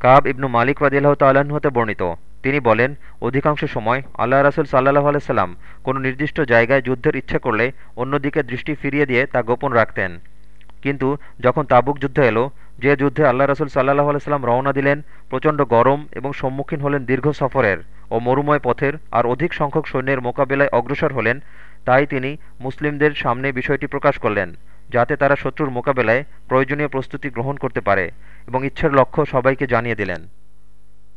কাব ইবনু মালিক রদিল্লাহ তাল্লাহ্ন হতে বর্ণিত। তিনি বলেন, অধিকাংশ সময় আল্লাহ রাসুল সাল্লাহ আলাইসাল্লাম কোনো নির্দিষ্ট জায়গায় যুদ্ধের ইচ্ছে করলে অন্যদিকে দৃষ্টি ফিরিয়ে দিয়ে তা গোপন রাখতেন। কিন্তু যখন তাবুক যুদ্ধ এলো, যে যুদ্ধে আল্লাহ রসুল সাল্লাহ আলাইসাল্লাম রওনা দিলেন, প্রচণ্ড গরম এবং সম্মুখীন হলেন দীর্ঘ সফরের ও মরুময় পথের আর অধিক সংখ্যক সৈন্যের মোকাবিলায় অগ্রসর হলেন, তাই তিনি মুসলিমদের সামনে বিষয়টি প্রকাশ করলেন। যাতে তারা শত্রুর মোকাবেলায় প্রয়োজনীয় প্রস্তুতি গ্রহণ করতে পারে এবং ইচ্ছার লক্ষ্য সবাইকে জানিয়ে দিলেন।